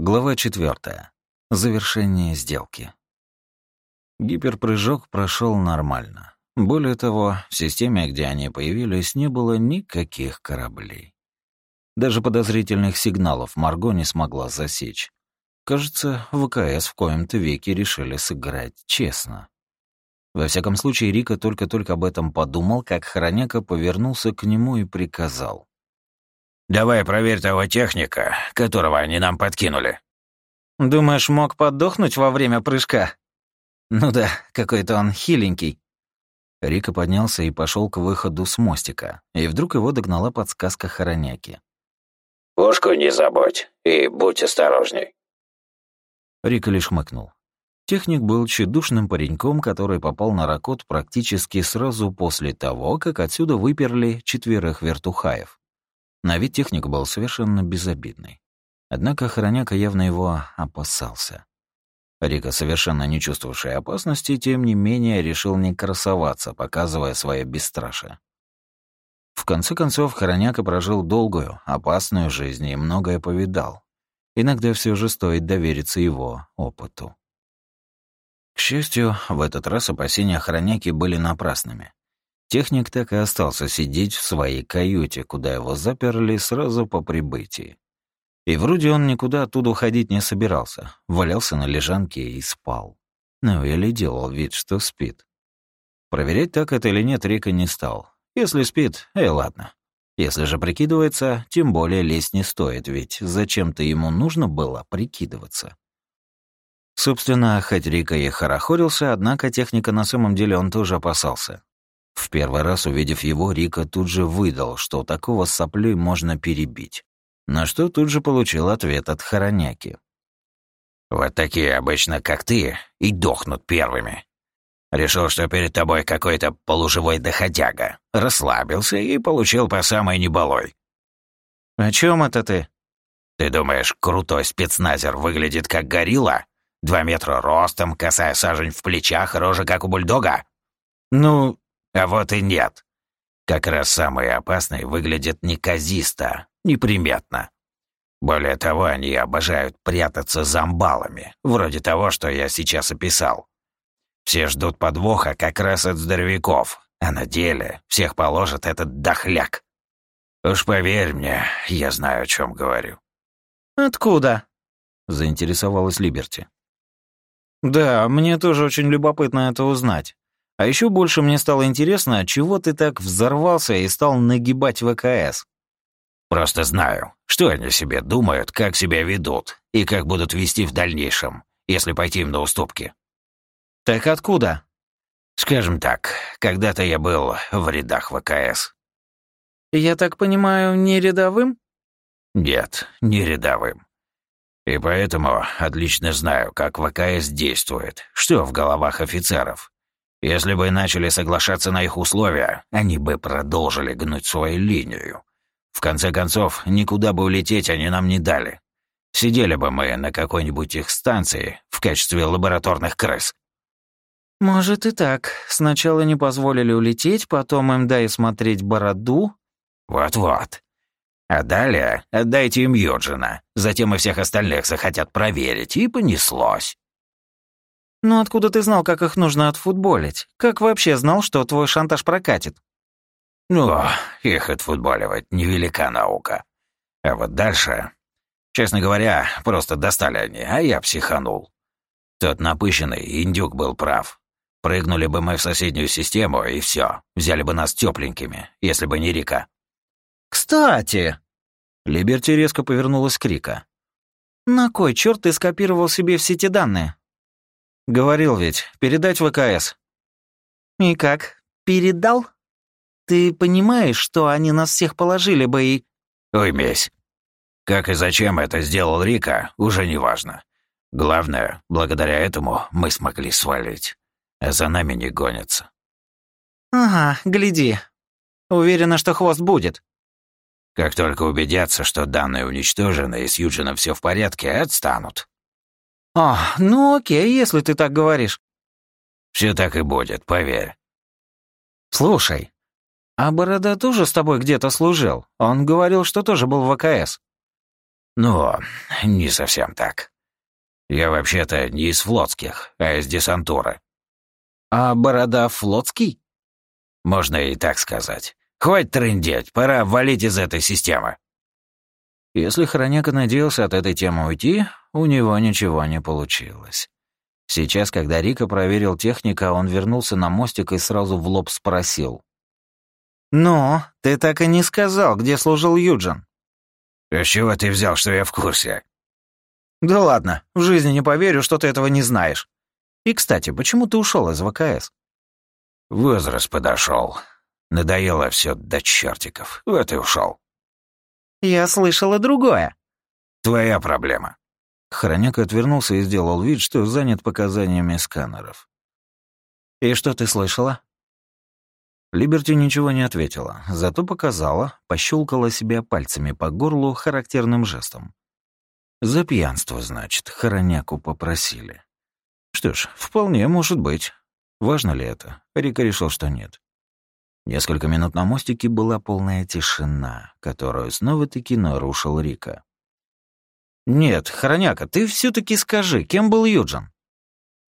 Глава четвертая. Завершение сделки. Гиперпрыжок прошел нормально. Более того, в системе, где они появились, не было никаких кораблей. Даже подозрительных сигналов Марго не смогла засечь. Кажется, ВКС в коем-то веке решили сыграть честно. Во всяком случае, Рика только-только об этом подумал, как Хороняка повернулся к нему и приказал. Давай проверь того техника, которого они нам подкинули». «Думаешь, мог подохнуть во время прыжка?» «Ну да, какой-то он хиленький». Рика поднялся и пошел к выходу с мостика, и вдруг его догнала подсказка Хороняки. «Пушку не забудь и будь осторожней». Рика лишь хмыкнул. Техник был тщедушным пареньком, который попал на Ракот практически сразу после того, как отсюда выперли четверых вертухаев. На вид техник был совершенно безобидный. Однако Хороняка явно его опасался. Рика, совершенно не чувствовавший опасности, тем не менее решил не красоваться, показывая свое бесстрашие. В конце концов, Хороняка прожил долгую, опасную жизнь и многое повидал. Иногда все же стоит довериться его опыту. К счастью, в этот раз опасения Хороняки были напрасными. Техник так и остался сидеть в своей каюте, куда его заперли сразу по прибытии. И вроде он никуда оттуда уходить не собирался, валялся на лежанке и спал. Ну или делал вид, что спит. Проверять, так это или нет, Рика не стал. Если спит, э, ладно. Если же прикидывается, тем более лезть не стоит, ведь зачем-то ему нужно было прикидываться. Собственно, хоть Рика и хорохорился, однако техника на самом деле он тоже опасался. В первый раз, увидев его, Рика тут же выдал, что такого соплей можно перебить. На что тут же получил ответ от Хороняки. «Вот такие обычно, как ты, и дохнут первыми. Решил, что перед тобой какой-то полуживой доходяга. Расслабился и получил по самой неболой». «О чем это ты?» «Ты думаешь, крутой спецназер выглядит как горилла? Два метра ростом, косая сажень в плечах, рожа как у бульдога?» «Ну, а вот и нет. Как раз самые опасные выглядят неказисто, неприметно. Более того, они обожают прятаться за амбалами, вроде того, что я сейчас описал. Все ждут подвоха как раз от здоровяков, а на деле всех положит этот дохляк. Уж поверь мне, я знаю, о чем говорю. «Откуда?» — заинтересовалась Либерти. «Да, мне тоже очень любопытно это узнать. А еще больше мне стало интересно, чего ты так взорвался и стал нагибать ВКС. Просто знаю, что они себе думают, как себя ведут и как будут вести в дальнейшем, если пойти им на уступки. Так откуда? Скажем так, когда-то я был в рядах ВКС. Я так понимаю, не рядовым? Нет, не рядовым. И поэтому отлично знаю, как ВКС действует, что в головах офицеров, если бы начали соглашаться на их условия, они бы продолжили гнуть свою линию. В конце концов, никуда бы улететь они нам не дали. Сидели бы мы на какой-нибудь их станции в качестве лабораторных крыс. Может и так. Сначала не позволили улететь, потом им дай смотреть бороду. Вот-вот. А далее отдайте им Юджина. Затем и всех остальных захотят проверить, и понеслось. «Но откуда ты знал, как их нужно отфутболить? Как вообще знал, что твой шантаж прокатит?» «Ну, их отфутболивать невелика наука. А вот дальше... Честно говоря, просто достали они, а я психанул. Тот напыщенный индюк был прав. Прыгнули бы мы в соседнюю систему, и все, взяли бы нас тепленькими, если бы не Рика». «Кстати...» Либерти резко повернулась к Рика. «На кой черт ты скопировал себе все эти данные?» Говорил ведь, передать ВКС. И как? Передал? Ты понимаешь, что они нас всех положили бы и... Уймись. Как и зачем это сделал Рика, уже не важно. Главное, благодаря этому мы смогли свалить. А за нами не гонятся. Ага, гляди. Уверена, что хвост будет. Как только убедятся, что данные уничтожены и с Юджином все в порядке, отстанут. «А, ну окей, если ты так говоришь». Все так и будет, поверь». «Слушай, а Борода тоже с тобой где-то служил? Он говорил, что тоже был в ВКС». «Ну, не совсем так. Я вообще-то не из флотских, а из десантуры». «А Борода флотский?» «Можно и так сказать. Хватит трындеть, пора валить из этой системы». Если Хроняка надеялся от этой темы уйти, у него ничего не получилось. Сейчас, когда Рика проверил техника, он вернулся на мостик и сразу в лоб спросил. «Ну, ты так и не сказал, где служил Юджин?» «А с чего ты взял, что я в курсе?» «Да ладно, в жизни не поверю, что ты этого не знаешь. И, кстати, почему ты ушел из ВКС?» «Возраст подошел. Надоело все до чертиков. Вот и ушел. «Я слышала другое». «Твоя проблема». Хроняк отвернулся и сделал вид, что занят показаниями сканеров. «И что ты слышала?» Либерти ничего не ответила, зато показала, пощелкала себя пальцами по горлу характерным жестом. За пьянство, значит, хороняку попросили. Что ж, вполне может быть. Важно ли это? Рика решил, что нет. Несколько минут на мостике была полная тишина, которую снова-таки нарушил Рика. «Нет, Хороняка, ты все таки скажи, кем был Юджин?»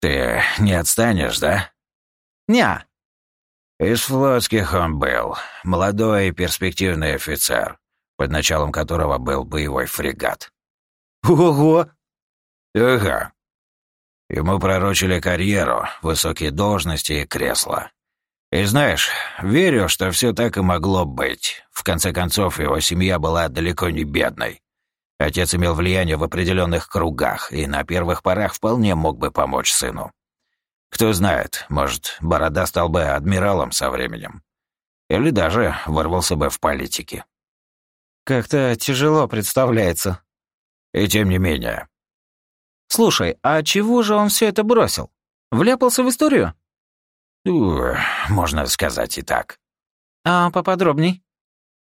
«Ты не отстанешь, да?» «Ня». «Из флотских он был. Молодой и перспективный офицер, под началом которого был боевой фрегат». «Ого!» «Ага. Ему пророчили карьеру, высокие должности и кресла. И знаешь, верю, что все так и могло быть. В конце концов, его семья была далеко не бедной. Отец имел влияние в определенных кругах и на первых порах вполне мог бы помочь сыну. Кто знает, может, Борода стал бы адмиралом со временем. Или даже ворвался бы в политике. Как-то тяжело представляется. И тем не менее. Слушай, а чего же он все это бросил? Вляпался в историю? можно сказать и так. А поподробней?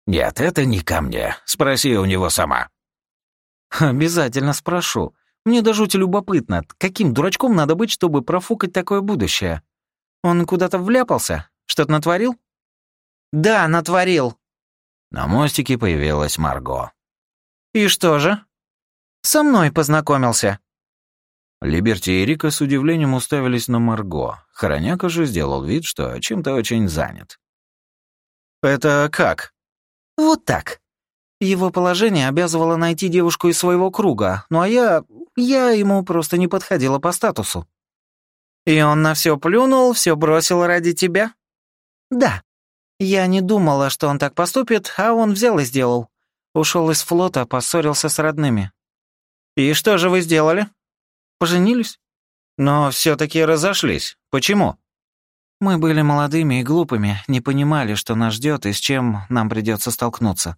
Нет, это не ко мне. Спроси у него сама. Обязательно спрошу. Мне до жути любопытно, каким дурачком надо быть, чтобы профукать такое будущее? Он куда-то вляпался? Что-то натворил? Да, натворил. На мостике появилась Марго. И что же? Со мной познакомился. Либерти и Рика с удивлением уставились на Марго. Хороняка же сделал вид, что чем-то очень занят. «Это как?» «Вот так. Его положение обязывало найти девушку из своего круга, ну а я... я ему просто не подходила по статусу». «И он на все плюнул, все бросил ради тебя?» «Да. Я не думала, что он так поступит, а он взял и сделал. Ушел из флота, поссорился с родными». «И что же вы сделали?» Поженились? Но все таки разошлись. Почему? Мы были молодыми и глупыми, не понимали, что нас ждет и с чем нам придется столкнуться.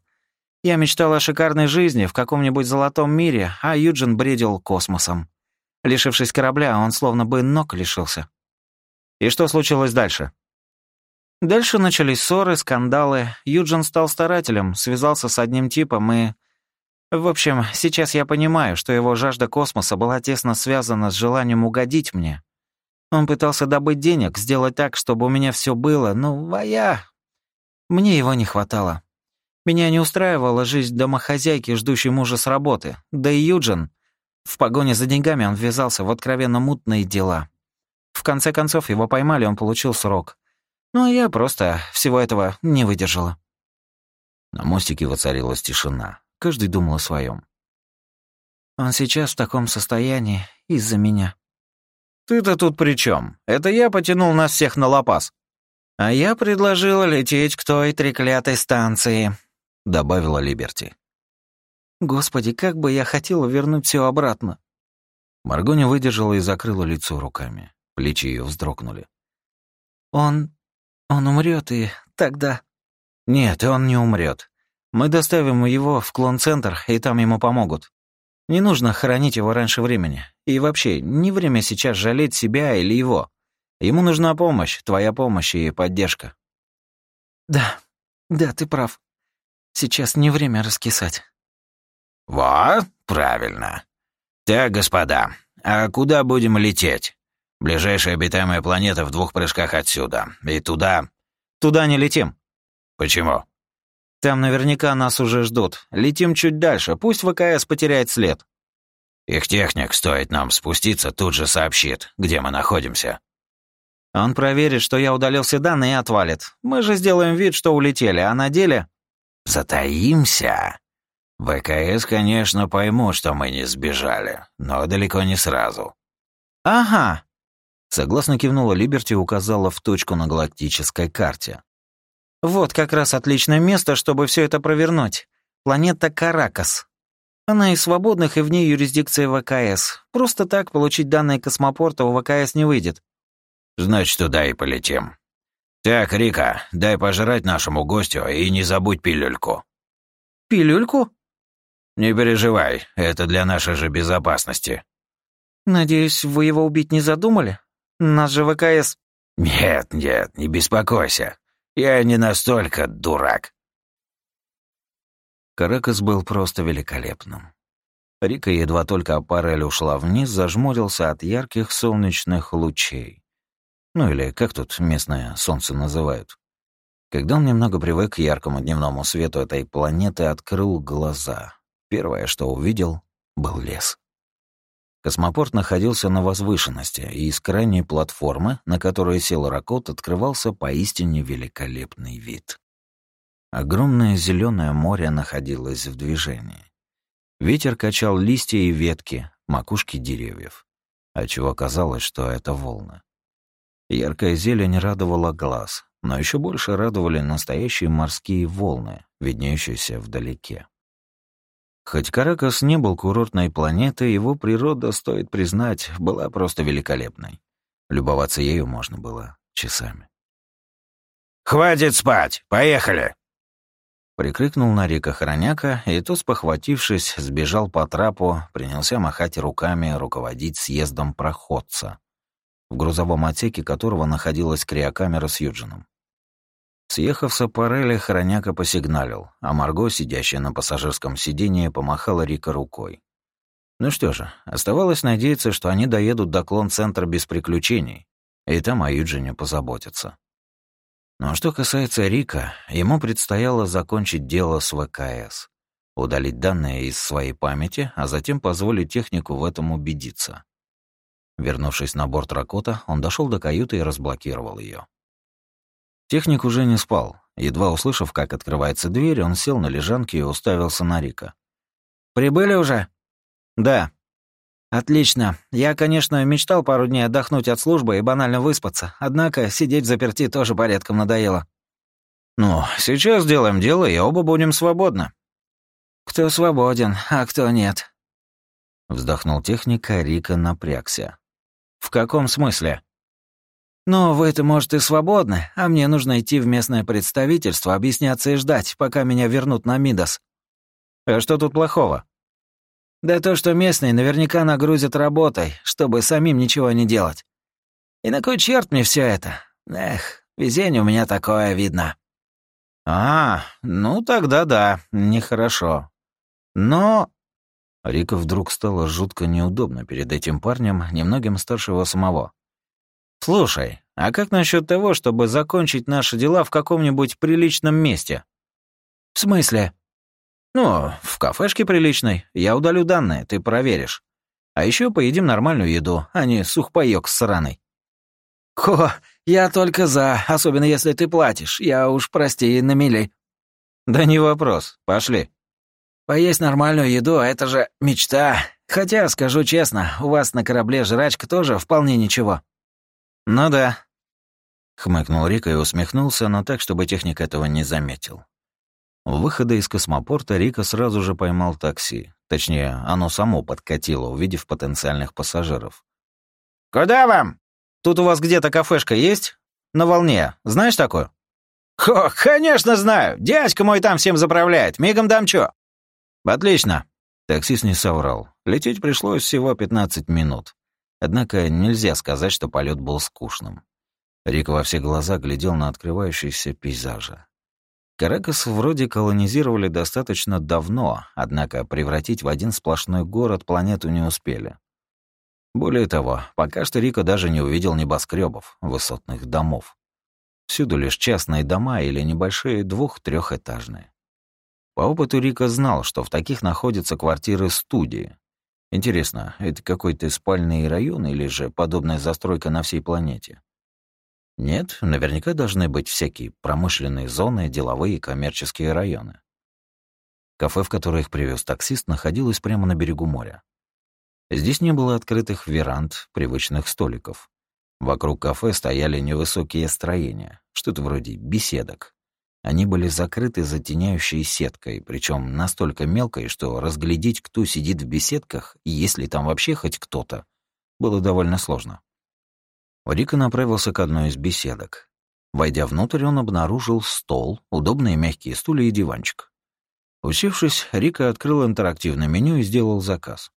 Я мечтал о шикарной жизни в каком-нибудь золотом мире, а Юджин бредил космосом. Лишившись корабля, он словно бы ног лишился. И что случилось дальше? Дальше начались ссоры, скандалы. Юджин стал старателем, связался с одним типом и в общем, сейчас я понимаю, что его жажда космоса была тесно связана с желанием угодить мне. Он пытался добыть денег, сделать так, чтобы у меня все было, ну, а я... Мне его не хватало. Меня не устраивала жизнь домохозяйки, ждущей мужа с работы. Да и Юджин... В погоне за деньгами он ввязался в откровенно мутные дела. В конце концов, его поймали, он получил срок. Ну, а я просто всего этого не выдержала. На мостике воцарилась тишина. Каждый думал о своем. «Он сейчас в таком состоянии из-за меня». «Ты-то тут при чем? Это я потянул нас всех на лопас». «А я предложила лететь к той треклятой станции», — добавила Либерти. «Господи, как бы я хотела вернуть все обратно». Марго не выдержала и закрыла лицо руками. Плечи ее вздрогнули. «Он... он умрет, и тогда...» «Нет, он не умрет. Мы доставим его в клон-центр, и там ему помогут. Не нужно хоронить его раньше времени. И вообще, не время сейчас жалеть себя или его. Ему нужна помощь, твоя помощь и поддержка. Да, да, ты прав. Сейчас не время раскисать. Во, правильно. Так, господа, а куда будем лететь? Ближайшая обитаемая планета в двух прыжках отсюда. И туда... Туда не летим. Почему? Там наверняка нас уже ждут. Летим чуть дальше, пусть ВКС потеряет след». «Их техник, стоит нам спуститься, тут же сообщит, где мы находимся». «Он проверит, что я удалил все данные и отвалит. Мы же сделаем вид, что улетели, а на деле...» «Затаимся?» ВКС, конечно, поймут, что мы не сбежали, но далеко не сразу. «Ага», — согласно кивнула Либерти и указала в точку на галактической карте. «Вот как раз отличное место, чтобы все это провернуть. Планета Каракас. Она из свободных, и в ней юрисдикция ВКС. Просто так получить данные космопорта у ВКС не выйдет». «Значит, туда и полетим. Так, Рика, дай пожрать нашему гостю и не забудь пилюльку». «Пилюльку?» «Не переживай, это для нашей же безопасности». «Надеюсь, вы его убить не задумали? Нас же ВКС...» «Нет, нет, не беспокойся. Я не настолько дурак». Каракас был просто великолепным. Рика едва только аппарель ушла вниз, зажмурился от ярких солнечных лучей. Ну или как тут местное солнце называют. Когда он немного привык к яркому дневному свету этой планеты, открыл глаза. Первое, что увидел, был лес. Космопорт находился на возвышенности, и из крайней платформы, на которой сел Ракот, открывался поистине великолепный вид. Огромное зеленое море находилось в движении. Ветер качал листья и ветки, макушки деревьев, отчего казалось, что это волны. Яркая зелень радовала глаз, но еще больше радовали настоящие морские волны, виднеющиеся вдалеке. Хоть Каракас не был курортной планетой, его природа, стоит признать, была просто великолепной. Любоваться ею можно было часами. «Хватит спать! Поехали!» Прикрикнул на Рика хроняка, и тот, спохватившись, сбежал по трапу, принялся махать руками, руководить съездом проходца, в грузовом отсеке которого находилась криокамера с Юджином. Съехав с аппареля, хроняка посигналил, а Марго, сидящая на пассажирском сиденье, помахала Рика рукой. Ну что же, оставалось надеяться, что они доедут до клон-центра без приключений, и там о Юджине позаботятся. Но что касается Рика, ему предстояло закончить дело с ВКС, удалить данные из своей памяти, а затем позволить технику в этом убедиться. Вернувшись на борт Ракота, он дошел до каюты и разблокировал ее. Техник уже не спал. Едва услышав, как открывается дверь, он сел на лежанке и уставился на Рика. «Прибыли уже?» «Да». «Отлично. Я, конечно, мечтал пару дней отдохнуть от службы и банально выспаться, однако сидеть заперти тоже порядком надоело». «Ну, сейчас сделаем дело, и оба будем свободны». «Кто свободен, а кто нет?» Вздохнул техник, а Рика напрягся. «В каком смысле?» Но вы-то, может, и свободны, а мне нужно идти в местное представительство, объясняться и ждать, пока меня вернут на Мидас. А что тут плохого? Да то, что местные наверняка нагрузят работой, чтобы самим ничего не делать. И на кой черт мне все это? Эх, везение у меня такое видно. А, ну тогда да, нехорошо. Но... Рика вдруг стало жутко неудобно перед этим парнем, немногим старше его самого. «Слушай, а как насчет того, чтобы закончить наши дела в каком-нибудь приличном месте?» «В смысле?» «Ну, в кафешке приличной. Я удалю данные, ты проверишь. А еще поедим нормальную еду, а не сухпайок с сраной». «Хо, я только за, особенно если ты платишь. Я уж, прости, на мели». «Да не вопрос. Пошли». «Поесть нормальную еду — это же мечта. Хотя, скажу честно, у вас на корабле жрачка тоже вполне ничего». «Ну да», — хмыкнул Рика и усмехнулся, но так, чтобы техник этого не заметил. У выхода из космопорта Рика сразу же поймал такси. Точнее, оно само подкатило, увидев потенциальных пассажиров. «Куда вам? Тут у вас где-то кафешка есть? На волне. Знаешь такую?» «Хо, конечно знаю. Дядька мой там всем заправляет. Мигом дамчо». «Отлично». Таксист не соврал. Лететь пришлось всего 15 минут. Однако нельзя сказать, что полет был скучным. Рик во все глаза глядел на открывающиеся пейзажи. Каракас вроде колонизировали достаточно давно, однако превратить в один сплошной город планету не успели. Более того, пока что Рико даже не увидел небоскребов, высотных домов. Всюду лишь частные дома или небольшие двух-трехэтажные. По опыту Рика знал, что в таких находятся квартиры-студии. Интересно, это какой-то спальный район или же подобная застройка на всей планете? Нет, наверняка должны быть всякие промышленные зоны, деловые и коммерческие районы. Кафе, в которое их привез таксист, находилось прямо на берегу моря. Здесь не было открытых веранд, привычных столиков. Вокруг кафе стояли невысокие строения, что-то вроде беседок. Они были закрыты затеняющей сеткой, причем настолько мелкой, что разглядеть, кто сидит в беседках, и есть ли там вообще хоть кто-то, было довольно сложно. Рика направился к одной из беседок. Войдя внутрь, он обнаружил стол, удобные мягкие стулья и диванчик. Усевшись, Рика открыл интерактивное меню и сделал заказ.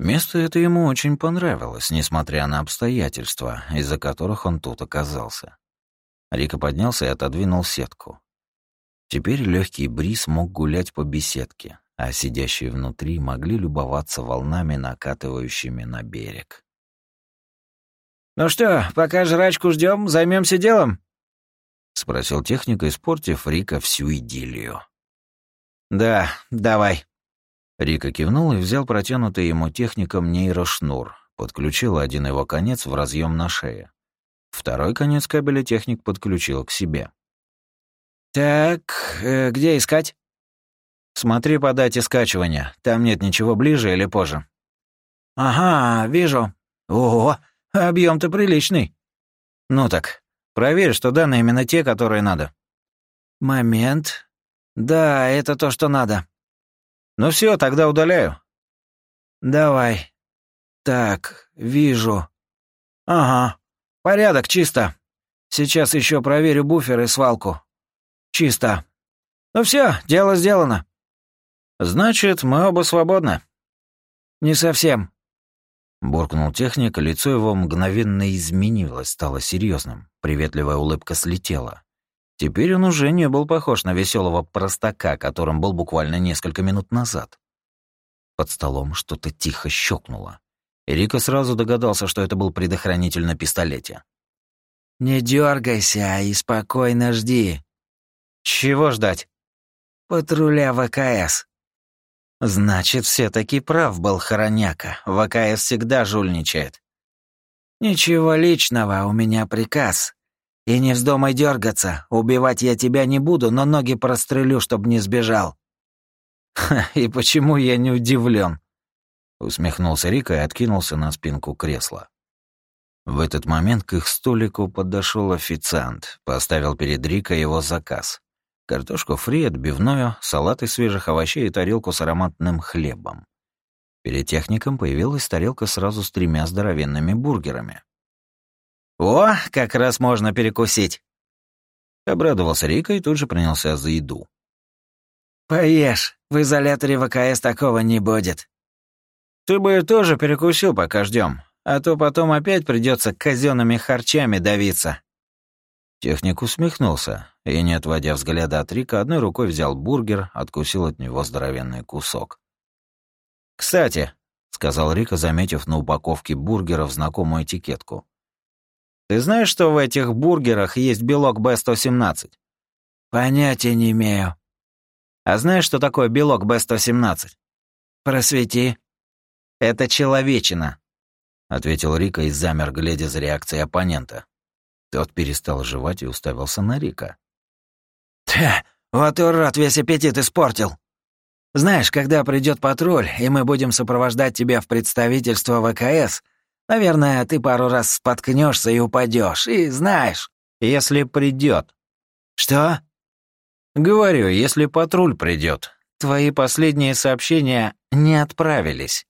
Место это ему очень понравилось, несмотря на обстоятельства, из-за которых он тут оказался. Рика поднялся и отодвинул сетку. Теперь легкий бриз мог гулять по беседке, а сидящие внутри могли любоваться волнами, накатывающими на берег. «Ну что, пока жрачку ждем, займемся делом?» — спросил техник, испортив Рика всю идиллию. «Да, давай». Рика кивнул и взял протянутый ему техником нейрошнур, подключил один его конец в разъем на шее. Второй конец кабеля техник подключил к себе. «Так, э, где искать?» «Смотри по дате скачивания. Там нет ничего ближе или позже». «Ага, вижу. Ого, объем-то приличный». «Ну так, проверь, что данные именно те, которые надо». «Момент. Да, это то, что надо». «Ну все, тогда удаляю». «Давай. Так, вижу. Ага, порядок, чисто. Сейчас еще проверю буфер и свалку». Чисто. Ну все, дело сделано. Значит, мы оба свободны. Не совсем. Буркнул техник, лицо его мгновенно изменилось, стало серьезным. Приветливая улыбка слетела. Теперь он уже не был похож на веселого простака, которым был буквально несколько минут назад. Под столом что-то тихо щелкнуло. Рика сразу догадался, что это был предохранитель на пистолете. «Не дергайся и спокойно жди», чего ждать? Патруля ВКС. Значит, все-таки прав был Хороняка. ВКС всегда жульничает. Ничего личного, у меня приказ. И не вздумай дергаться. Убивать я тебя не буду, но ноги прострелю, чтобы не сбежал. Ха, и почему я не удивлен? Усмехнулся Рика и откинулся на спинку кресла. В этот момент к их столику подошел официант, поставил перед Рика его заказ картошку фри, отбивную, салат из свежих овощей и тарелку с ароматным хлебом. Перед техником появилась тарелка сразу с тремя здоровенными бургерами. «О, как раз можно перекусить!» Обрадовался Рика и тут же принялся за еду. «Поешь, в изоляторе ВКС такого не будет». «Ты бы тоже перекусил, пока ждем, а то потом опять придется казенными харчами давиться». Техник усмехнулся и, не отводя взгляда от Рика, одной рукой взял бургер, откусил от него здоровенный кусок. «Кстати», — сказал Рика, заметив на упаковке бургеров знакомую этикетку, «ты знаешь, что в этих бургерах есть белок B117?» «Понятия не имею». «А знаешь, что такое белок B117?» «Просвети». «Это человечина», — ответил Рика и замер, глядя за реакцией оппонента. Тот перестал жевать и уставился на Рика. «Тя, вот урод весь аппетит испортил. Знаешь, когда придет патруль, и мы будем сопровождать тебя в представительство ВКС, наверное, ты пару раз споткнешься и упадешь, и знаешь...» «Если придет. «Что?» «Говорю, если патруль придет. Твои последние сообщения не отправились».